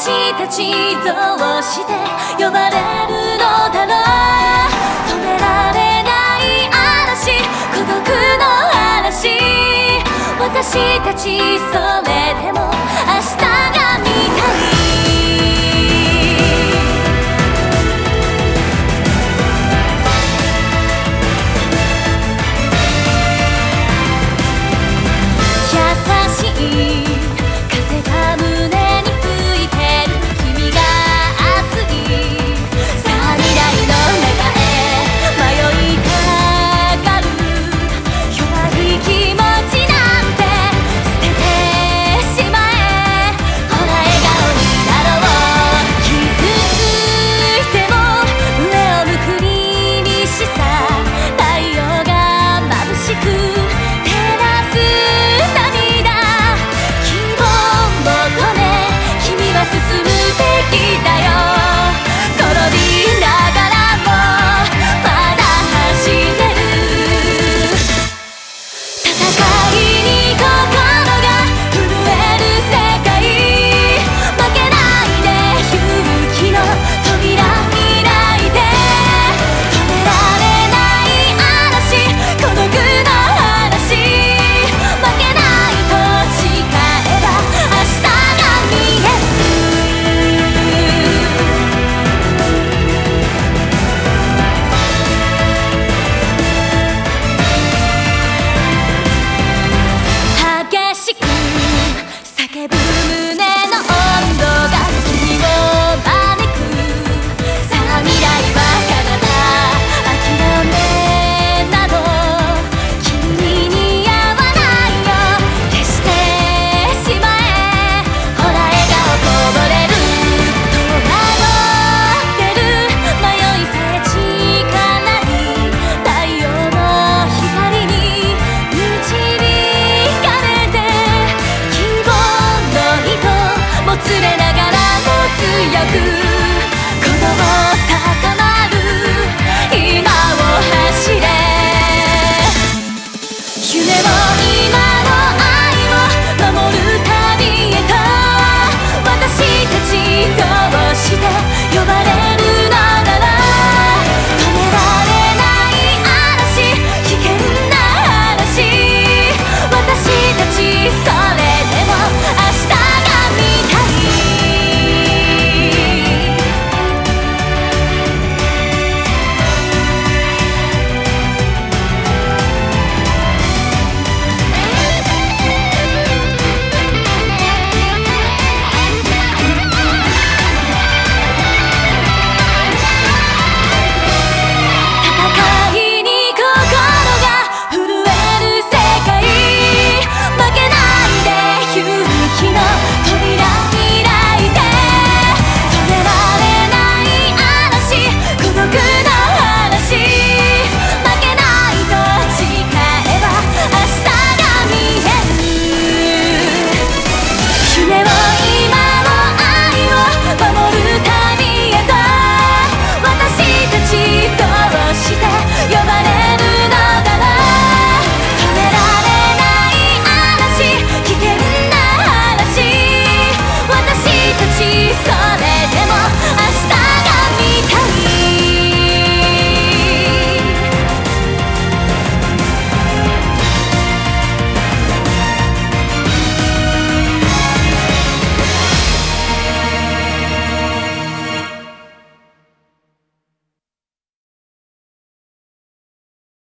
私たちどうして呼ばれるのだろう。止められない嵐。孤独の嵐。私たちそれでも。明日が見たい。優しい。